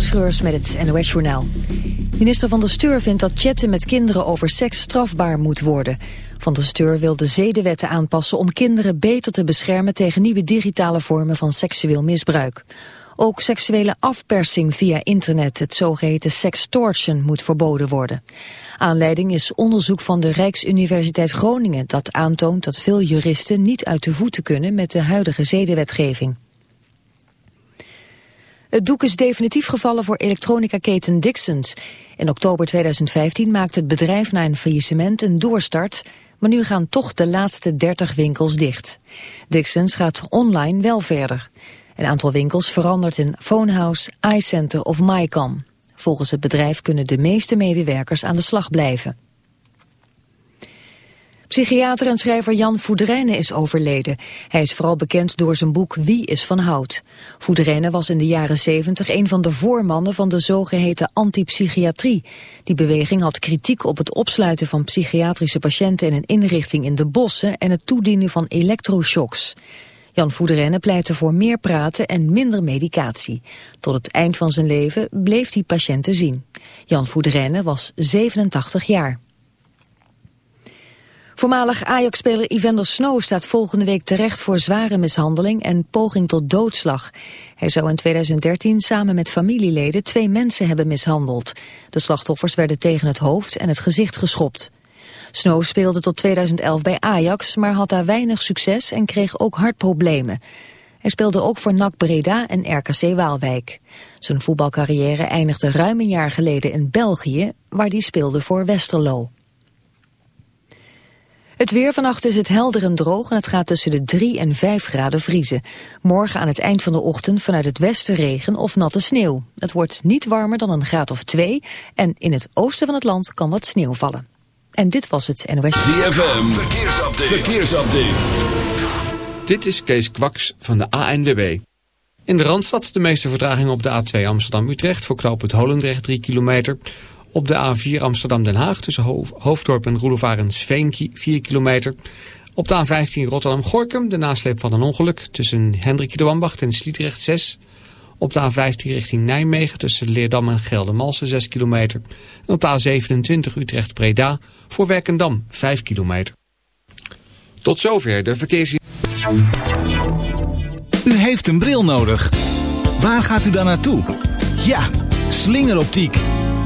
Moutschreurs met het NOS-journaal. Minister Van der Steur vindt dat chatten met kinderen over seks strafbaar moet worden. Van der Steur wil de zedenwetten aanpassen om kinderen beter te beschermen tegen nieuwe digitale vormen van seksueel misbruik. Ook seksuele afpersing via internet, het zogeheten sextortion, moet verboden worden. Aanleiding is onderzoek van de Rijksuniversiteit Groningen dat aantoont dat veel juristen niet uit de voeten kunnen met de huidige zedenwetgeving. Het doek is definitief gevallen voor elektronica-keten Dixons. In oktober 2015 maakte het bedrijf na een faillissement een doorstart... maar nu gaan toch de laatste 30 winkels dicht. Dixons gaat online wel verder. Een aantal winkels verandert in Phonehouse, iCenter of MyCom. Volgens het bedrijf kunnen de meeste medewerkers aan de slag blijven. Psychiater en schrijver Jan Voederijnen is overleden. Hij is vooral bekend door zijn boek Wie is van Hout. Voederijnen was in de jaren 70 een van de voormannen van de zogeheten antipsychiatrie. Die beweging had kritiek op het opsluiten van psychiatrische patiënten in een inrichting in de bossen en het toedienen van elektroshocks. Jan Voederijnen pleitte voor meer praten en minder medicatie. Tot het eind van zijn leven bleef hij patiënten zien. Jan Voederijnen was 87 jaar. Voormalig Ajax-speler Evander Snow staat volgende week terecht voor zware mishandeling en poging tot doodslag. Hij zou in 2013 samen met familieleden twee mensen hebben mishandeld. De slachtoffers werden tegen het hoofd en het gezicht geschopt. Snow speelde tot 2011 bij Ajax, maar had daar weinig succes en kreeg ook hartproblemen. Hij speelde ook voor NAC Breda en RKC Waalwijk. Zijn voetbalcarrière eindigde ruim een jaar geleden in België, waar hij speelde voor Westerlo. Het weer vannacht is het helder en droog en het gaat tussen de 3 en 5 graden vriezen. Morgen aan het eind van de ochtend vanuit het westen regen of natte sneeuw. Het wordt niet warmer dan een graad of 2 en in het oosten van het land kan wat sneeuw vallen. En dit was het NOS. ZFM, verkeersupdate. verkeersupdate. Dit is Kees Kwaks van de ANWB. In de Randstad de meeste vertraging op de A2 Amsterdam-Utrecht... voor knooppunt Holendrecht 3 kilometer... Op de A4 Amsterdam-Den Haag tussen Hoofddorp en Roelofarensveen 4 kilometer. Op de A15 Rotterdam-Gorkum de nasleep van een ongeluk tussen Hendrik de Wambacht en Sliedrecht 6. Op de A15 richting Nijmegen tussen Leerdam en Geldermalsen 6 kilometer. En op de A27 Utrecht-Breda voor Werkendam 5 kilometer. Tot zover de verkeers... U heeft een bril nodig. Waar gaat u dan naartoe? Ja, slingeroptiek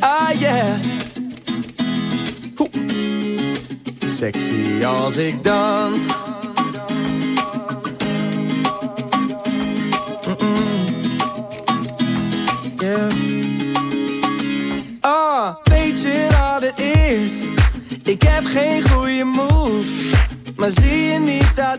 Ah, yeah. Sexy als ik dans. Yeah. Ah, weet je wat het is? Ik heb geen goede moves. Maar zie je niet dat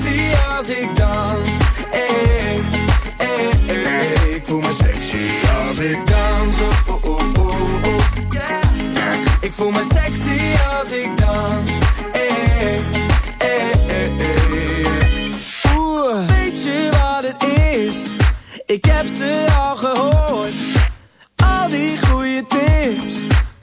als ik dans. Hey, hey, hey, hey. Ik voel me sexy als ik dans. Oh, oh, oh, oh, oh, yeah. Ik voel me sexy als ik dans. Hey, hey. Oeh, weet je wat het is? Ik heb ze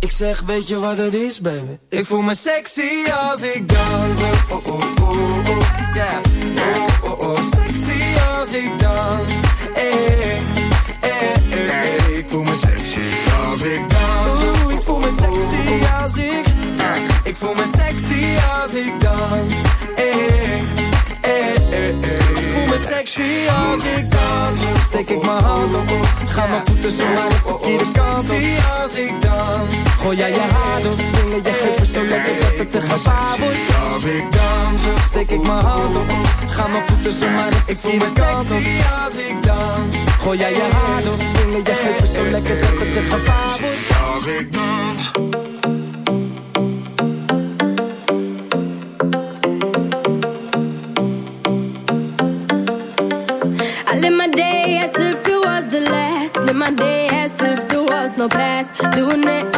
Ik zeg, weet je wat het is, baby? Ik voel me sexy als ik dans. Oh, oh, oh, oh, yeah. Oh, oh, oh, sexy als ik dans. Hey, hey, hey, hey. Ik voel me sexy als ik dans. Oeh, ik voel me sexy als ik... Ik voel me sexy als ik dans. Hey, hey, hey. Ik voel me sexy als ik dans. Steek ik mijn hand op. Ga mijn voeten zo naar de verkeerde kant op. als ik dans. Gooi jij je haar door, swingen je heupen zo lekker dat het te gevaar wordt. Als ik dans, steek ik mijn hand op. Ga mijn voeten zo naar de verkeerde kant op. als ik dans. Gooi jij je haar door, swingen je heupen zo lekker dat het te gevaar wordt. Als ik dans. I live my day as if it was the last. Live my day as if there was no past. Doing it